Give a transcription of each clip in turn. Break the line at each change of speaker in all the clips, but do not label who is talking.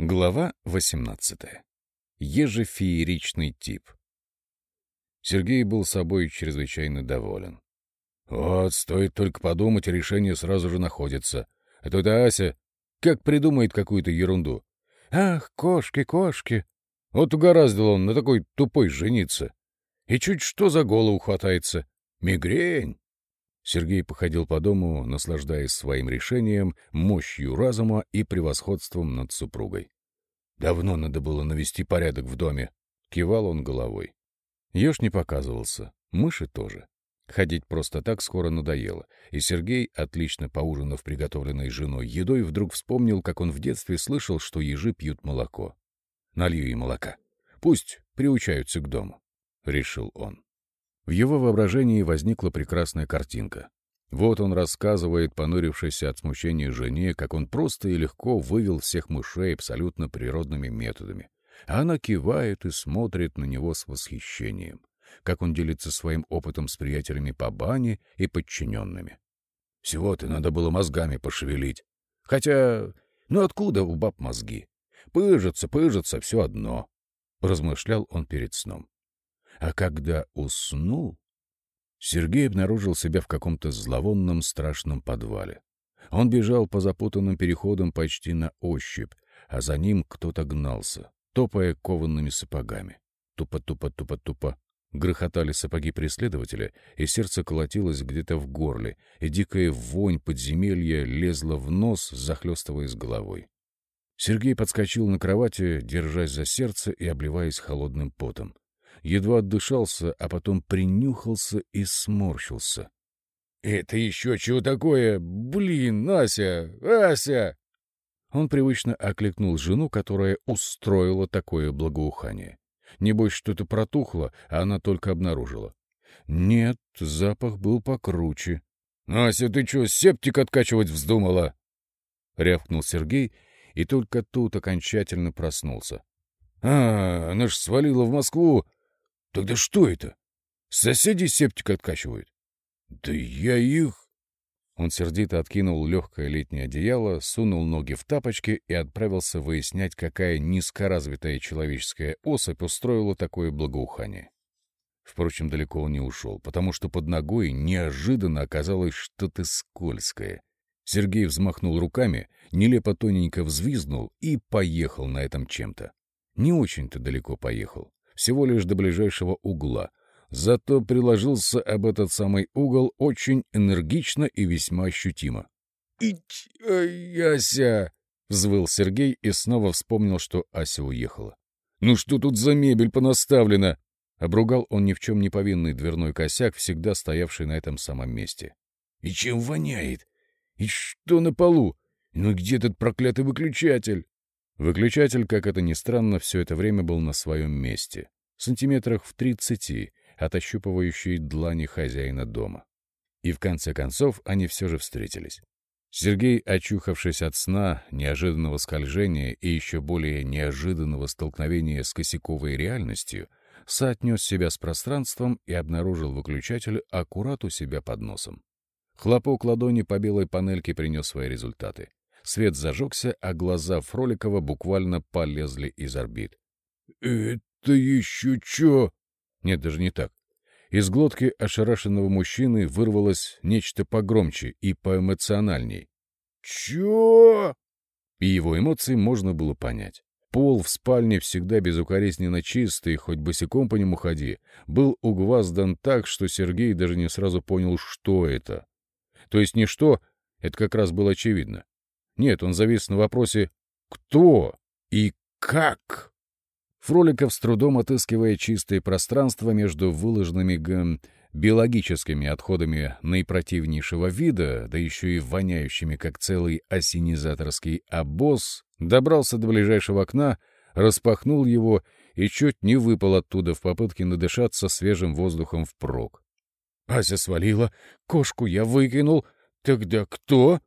Глава 18. Ежефееричный тип. Сергей был собой чрезвычайно доволен. Вот, стоит только подумать, решение сразу же находится. А то это Ася как придумает какую-то ерунду. Ах, кошки, кошки. Вот угораздил он на такой тупой жениться. И чуть что за голову хватается. Мигрень. Сергей походил по дому, наслаждаясь своим решением, мощью разума и превосходством над супругой. Давно надо было навести порядок в доме. Кивал он головой. Еж не показывался, мыши тоже. Ходить просто так скоро надоело, и Сергей, отлично поужинав приготовленной женой едой, вдруг вспомнил, как он в детстве слышал, что ежи пьют молоко. «Налью им молока. Пусть приучаются к дому», — решил он. В его воображении возникла прекрасная картинка. Вот он рассказывает, понурившийся от смущения жене, как он просто и легко вывел всех мышей абсолютно природными методами. А она кивает и смотрит на него с восхищением, как он делится своим опытом с приятелями по бане и подчиненными. Всего-то надо было мозгами пошевелить. Хотя, ну откуда у баб мозги? Пыжатся, пыжатся, все одно. Размышлял он перед сном. А когда уснул, Сергей обнаружил себя в каком-то зловонном страшном подвале. Он бежал по запутанным переходам почти на ощупь, а за ним кто-то гнался, топая коваными сапогами. Тупо-тупо-тупо-тупо. Грохотали сапоги преследователя, и сердце колотилось где-то в горле, и дикая вонь подземелья лезла в нос, захлестывая с головой. Сергей подскочил на кровати, держась за сердце и обливаясь холодным потом едва отдышался, а потом принюхался и сморщился. — Это еще чего такое? Блин, Ася! Ася! Он привычно окликнул жену, которая устроила такое благоухание. Небось, что-то протухло, а она только обнаружила. Нет, запах был покруче. — Ася, ты что, септик откачивать вздумала? — рявкнул Сергей, и только тут окончательно проснулся. — А, она ж свалила в Москву, Тогда что это? Соседи септик откачивают? Да я их... Он сердито откинул легкое летнее одеяло, сунул ноги в тапочки и отправился выяснять, какая низкоразвитая человеческая особь устроила такое благоухание. Впрочем, далеко он не ушел, потому что под ногой неожиданно оказалось что-то скользкое. Сергей взмахнул руками, нелепо тоненько взвизгнул и поехал на этом чем-то. Не очень-то далеко поехал всего лишь до ближайшего угла. Зато приложился об этот самый угол очень энергично и весьма ощутимо. «Ить, Ася!» — взвыл Сергей и снова вспомнил, что Ася уехала. «Ну что тут за мебель понаставлена?» Обругал он ни в чем не повинный дверной косяк, всегда стоявший на этом самом месте. «И чем воняет? И что на полу? Ну где этот проклятый выключатель?» Выключатель, как это ни странно, все это время был на своем месте, сантиметрах в тридцати от ощупывающей длани хозяина дома. И в конце концов они все же встретились. Сергей, очухавшись от сна, неожиданного скольжения и еще более неожиданного столкновения с косяковой реальностью, соотнес себя с пространством и обнаружил выключатель аккурат у себя под носом. Хлопок ладони по белой панельке принес свои результаты. Свет зажегся, а глаза Фроликова буквально полезли из орбит. — Это еще чё? Нет, даже не так. Из глотки ошарашенного мужчины вырвалось нечто погромче и поэмоциональней. «Чё?» И его эмоции можно было понять. Пол в спальне, всегда безукоризненно чистый, хоть босиком по нему ходи, был угваздан так, что Сергей даже не сразу понял, что это. То есть не что, это как раз было очевидно. Нет, он завис на вопросе «Кто?» и «Как?». Фроликов, с трудом отыскивая чистое пространство между выложенными г... биологическими отходами наипротивнейшего вида, да еще и воняющими, как целый осенизаторский обоз, добрался до ближайшего окна, распахнул его и чуть не выпал оттуда в попытке надышаться свежим воздухом впрок. Ася свалила, кошку я выкинул. Тогда кто?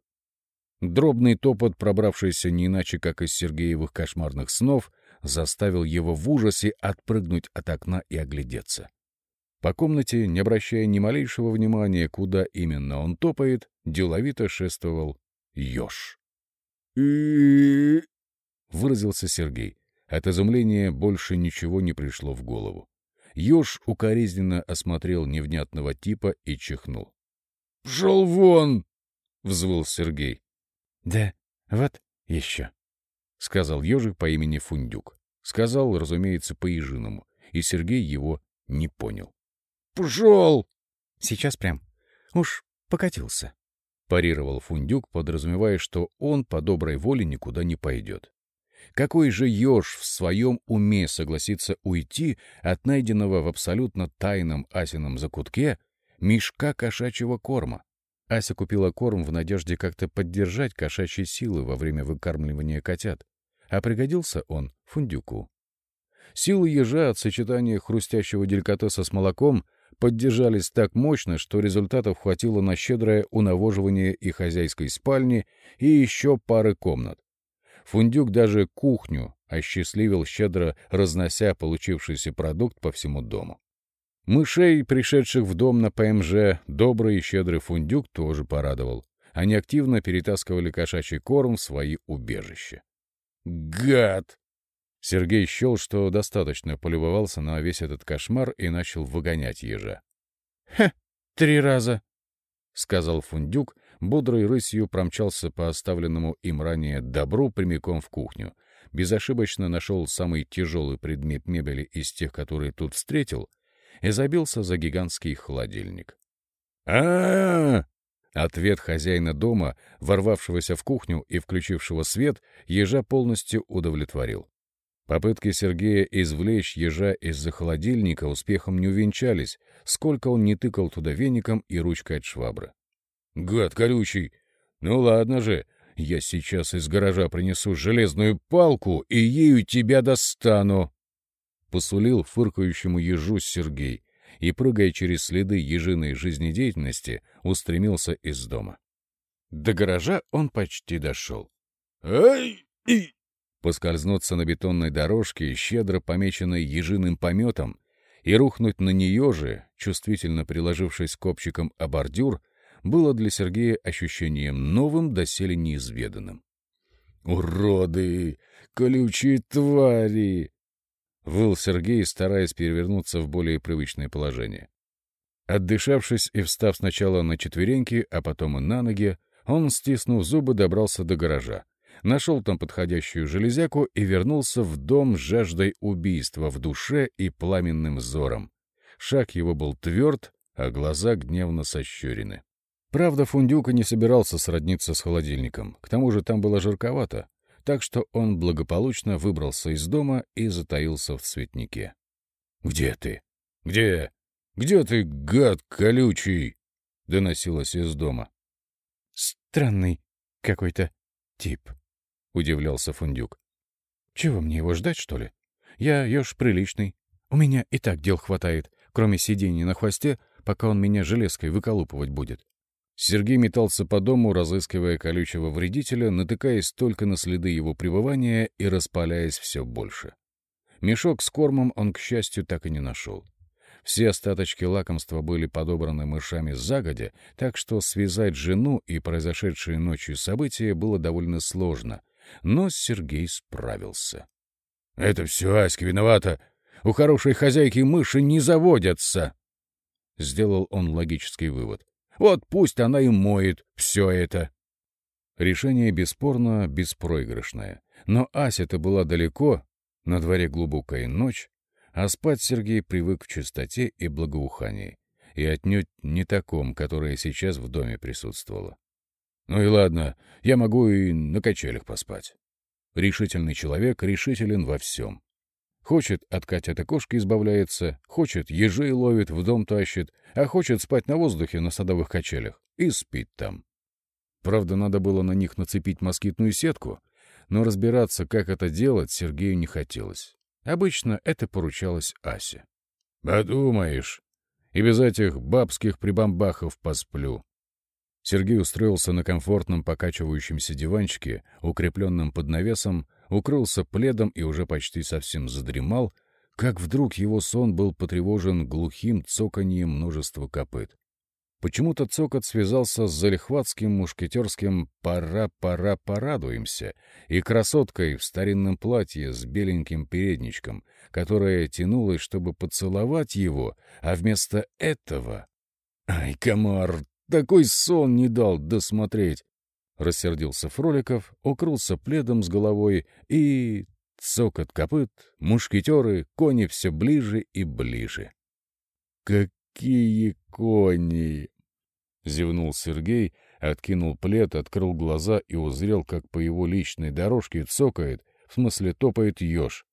Дробный топот, пробравшийся не иначе, как из Сергеевых кошмарных снов, заставил его в ужасе отпрыгнуть от окна и оглядеться. По комнате, не обращая ни малейшего внимания, куда именно он топает, деловито шествовал еж. и выразился Сергей. От изумления больше ничего не пришло в голову. Ёж укоризненно осмотрел невнятного типа и чихнул. — Пшел вон! — взвыл Сергей.
— Да, вот еще, — сказал ежик по имени Фундюк.
Сказал, разумеется, по-ежиному, и Сергей его не понял.
— Пшел! — Сейчас прям. Уж покатился.
Парировал Фундюк, подразумевая, что он по доброй воле никуда не пойдет. Какой же еж в своем уме согласится уйти от найденного в абсолютно тайном Асином закутке мешка кошачьего корма? Ася купила корм в надежде как-то поддержать кошачьи силы во время выкармливания котят, а пригодился он фундюку. Силы ежа от сочетания хрустящего деликатеса с молоком поддержались так мощно, что результатов хватило на щедрое унавоживание и хозяйской спальни, и еще пары комнат. Фундюк даже кухню осчастливил, щедро разнося получившийся продукт по всему дому. Мышей, пришедших в дом на ПМЖ, добрый и щедрый фундюк тоже порадовал. Они активно перетаскивали кошачий корм в свои убежища. «Гад!» Сергей счел, что достаточно полюбовался на весь этот кошмар и начал выгонять ежа.
«Хе, три раза!»
— сказал Фундюк, бодрой рысью промчался по оставленному им ранее добру прямиком в кухню, безошибочно нашел самый тяжелый предмет мебели из тех, которые тут встретил, и забился за гигантский холодильник. а Ответ хозяина дома, ворвавшегося в кухню и включившего свет, ежа полностью удовлетворил. Попытки Сергея извлечь ежа из-за холодильника успехом не увенчались, сколько он не тыкал туда веником и ручкой от швабры. «Гад колючий! Ну ладно же, я сейчас из гаража принесу железную палку и ею тебя достану!» Посулил фыркающему ежу Сергей и, прыгая через следы ежиной жизнедеятельности, устремился из дома. До гаража он почти дошел. «Ай! И!» поскользнуться на бетонной дорожке, щедро помеченной ежиным пометом, и рухнуть на нее же, чувствительно приложившись копчиком о бордюр, было для Сергея ощущением новым, доселе неизведанным. «Уроды! Колючие твари!» — выл Сергей, стараясь перевернуться в более привычное положение. Отдышавшись и встав сначала на четвереньки, а потом и на ноги, он, стиснув зубы, добрался до гаража нашел там подходящую железяку и вернулся в дом с жаждой убийства в душе и пламенным взором. Шаг его был тверд, а глаза гневно сощурены. Правда, Фундюка не собирался сродниться с холодильником, к тому же там было жарковато, так что он благополучно выбрался из дома и затаился в цветнике. — Где ты? Где? Где ты, гад колючий? — доносилось из дома.
— Странный какой-то тип, —
удивлялся Фундюк.
«Чего мне его ждать, что ли? Я еж приличный. У меня и так дел хватает, кроме сидения на хвосте, пока он меня железкой выколупывать будет».
Сергей метался по дому, разыскивая колючего вредителя, натыкаясь только на следы его пребывания и распаляясь все больше. Мешок с кормом он, к счастью, так и не нашел. Все остаточки лакомства были подобраны мышами загодя, так что связать жену и произошедшие ночью события было довольно сложно, но Сергей справился. — Это все Аська виновата. У хорошей хозяйки мыши не заводятся. Сделал он логический вывод. Вот пусть она и моет все это. Решение бесспорно беспроигрышное. Но Ася-то была далеко, на дворе глубокая ночь, а спать Сергей привык в чистоте и благоухании, и отнюдь не таком, которое сейчас в доме присутствовало. Ну и ладно, я могу и на качелях поспать. Решительный человек решителен во всем. Хочет от Катя кошки избавляется, хочет ежей ловит, в дом тащит, а хочет спать на воздухе на садовых качелях и спит там. Правда, надо было на них нацепить москитную сетку, но разбираться, как это делать, Сергею не хотелось. Обычно это поручалось Асе. «Подумаешь, и без этих бабских прибамбахов посплю», Сергей устроился на комфортном покачивающемся диванчике, укрепленном под навесом, укрылся пледом и уже почти совсем задремал, как вдруг его сон был потревожен глухим цоканьем множества копыт. Почему-то цокот связался с залихватским мушкетерским «пора-пора порадуемся» и красоткой в старинном платье с беленьким передничком, которая тянулась, чтобы поцеловать его, а вместо этого... «Ай, комар, такой сон не дал досмотреть!» Рассердился Фроликов, укрылся пледом с головой и... Цокот копыт, мушкетеры, кони все ближе и ближе. «Какие кони!» — зевнул Сергей, откинул плед, открыл глаза и узрел, как по его личной дорожке цокает, в смысле топает еж.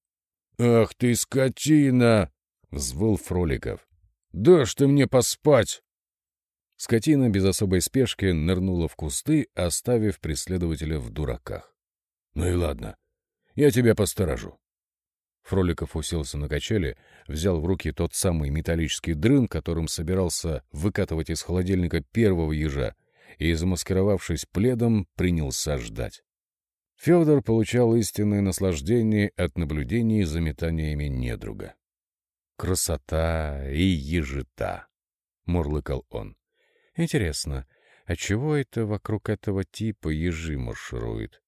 «Ах ты, скотина!» — взвыл Фроликов. «Дашь ты мне поспать!» Скотина без особой спешки нырнула в кусты, оставив преследователя в дураках. «Ну и ладно, я тебя посторожу». Фроликов уселся на качели, взял в руки тот самый металлический дрын, которым собирался выкатывать из холодильника первого ежа, и, замаскировавшись пледом, принялся ждать. Федор получал истинное наслаждение от наблюдений за метаниями недруга. «Красота и ежета!» — мурлыкал он. «Интересно, а чего это вокруг этого типа ежи марширует?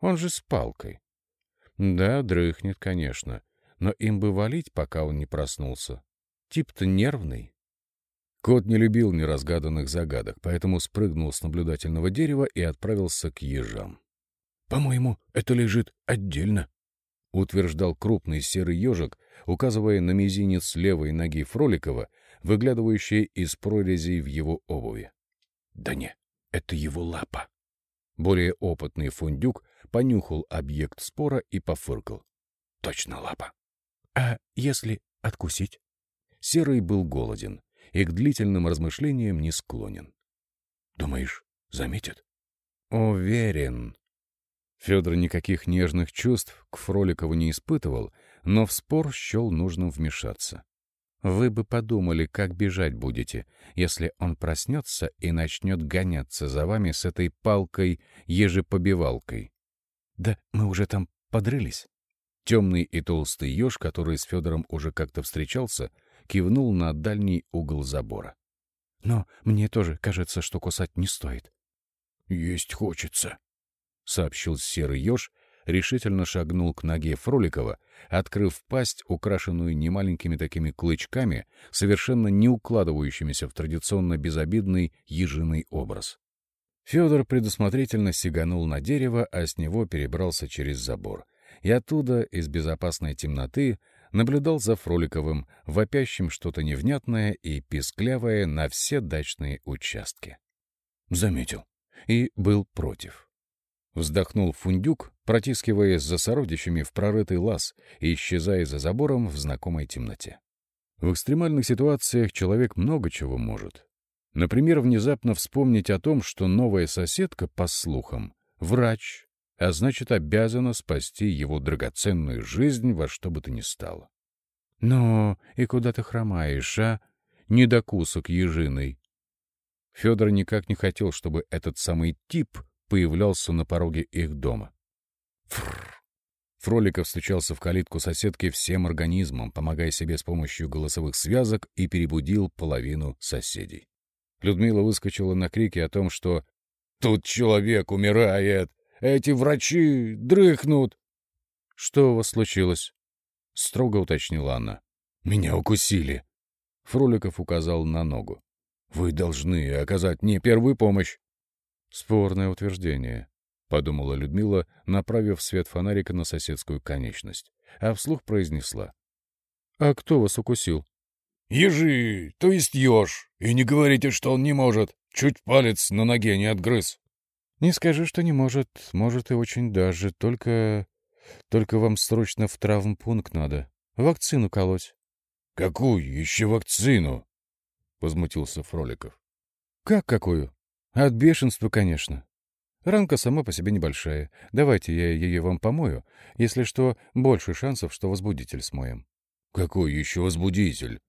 Он же с палкой. Да, дрыхнет, конечно, но им бы валить, пока он не проснулся. Тип-то нервный. Кот не любил неразгаданных загадок, поэтому спрыгнул с наблюдательного дерева и отправился к ежам. — По-моему, это лежит отдельно, — утверждал крупный серый ежик, указывая на мизинец левой ноги Фроликова, выглядывающий из прорезей в его обуви. — Да не, это его лапа. Более опытный фундюк понюхал объект спора и пофыркал. Точно лапа. А если откусить? Серый был голоден и к длительным размышлениям не склонен. Думаешь, заметит? Уверен. Федор никаких нежных чувств к Фроликову не испытывал, но в спор счел нужным вмешаться. Вы бы подумали, как бежать будете, если он проснется и начнет гоняться за вами с этой палкой-ежепобивалкой. Да мы уже там подрылись. Темный и толстый еж, который с Федором уже как-то встречался, кивнул на дальний угол забора. Но мне тоже кажется, что кусать не стоит. — Есть хочется, — сообщил серый еж, решительно шагнул к ноге Фроликова, открыв пасть, украшенную немаленькими такими клычками, совершенно не укладывающимися в традиционно безобидный ежиный образ. Федор предусмотрительно сиганул на дерево, а с него перебрался через забор. И оттуда, из безопасной темноты, наблюдал за Фроликовым, вопящим что-то невнятное и писклявое на все дачные участки. Заметил. И был против. Вздохнул фундюк, протискиваясь за сородичами в прорытый лаз и исчезая за забором в знакомой темноте. В экстремальных ситуациях человек много чего может, Например, внезапно вспомнить о том, что новая соседка, по слухам, врач, а значит, обязана спасти его драгоценную жизнь во что бы то ни стало. Но и куда ты хромаешь, а? Недокусок ежиный. Федор никак не хотел, чтобы этот самый тип появлялся на пороге их дома. Фррр. Фроликов стучался в калитку соседки всем организмом, помогая себе с помощью голосовых связок, и перебудил половину соседей. Людмила выскочила на крики о том, что «Тут человек умирает! Эти врачи дрыхнут!» «Что у вас случилось?» — строго уточнила она. «Меня укусили!» Фроликов указал на ногу. «Вы должны оказать мне первую помощь!» «Спорное утверждение», — подумала Людмила, направив свет фонарика на соседскую конечность, а вслух произнесла. «А кто вас укусил?»
Ежи, то есть еж. И не говорите, что он не может. Чуть палец на ноге не отгрыз.
Не скажи, что не может. Может и очень даже. Только... Только вам срочно в травмпункт надо. Вакцину колоть.
— Какую еще вакцину? — возмутился Фроликов.
— Как какую? От бешенства, конечно. Ранка сама по себе небольшая. Давайте я ее вам помою. Если что, больше шансов, что возбудитель смоем.
— Какой еще возбудитель?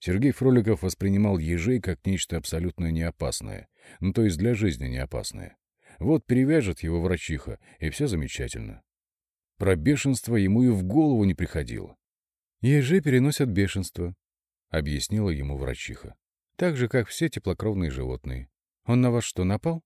Сергей Фроликов воспринимал ежей как нечто абсолютно неопасное, ну то есть для жизни неопасное. Вот перевяжет его врачиха, и все замечательно. Про бешенство ему и в голову не приходило.
«Ежи переносят бешенство», —
объяснила ему врачиха.
Так же, как все теплокровные животные. Он на вас что, напал?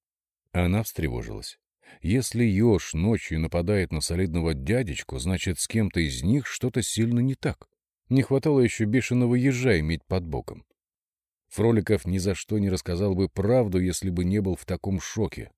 Она встревожилась. Если еж ночью нападает на солидного дядечку, значит, с кем-то из них что-то сильно не так. Не хватало еще бешеного ежа иметь под боком. Фроликов ни за что не рассказал бы правду, если бы не был в таком шоке.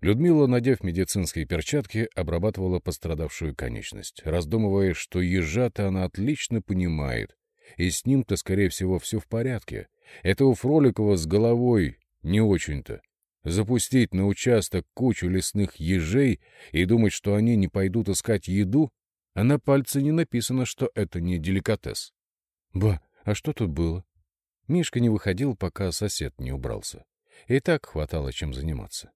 Людмила, надев медицинские перчатки, обрабатывала пострадавшую конечность, раздумывая, что ежа-то она отлично понимает, и с ним-то, скорее всего, все в порядке. Это у Фроликова с головой не очень-то. Запустить на участок кучу лесных ежей и думать, что они не пойдут искать еду, а на пальце не написано, что это не деликатес.
Ба, а что тут было? Мишка не выходил, пока сосед не убрался. И так хватало чем заниматься.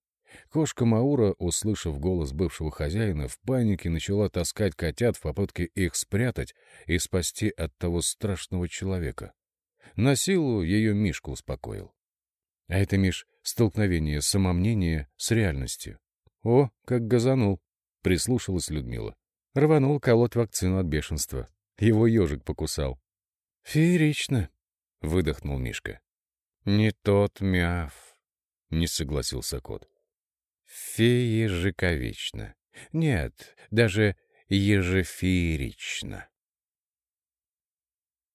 Кошка Маура, услышав голос бывшего хозяина, в панике начала таскать котят в попытке их спрятать и спасти от того страшного человека. На силу ее Мишка успокоил. А это, Миш, столкновение самомнения с реальностью. О, как газанул, прислушалась Людмила. Рванул колоть вакцину от бешенства. Его ежик покусал. Феерично, выдохнул Мишка. Не тот мяв, не согласился кот. Феежиковично. Нет, даже ежефеерично.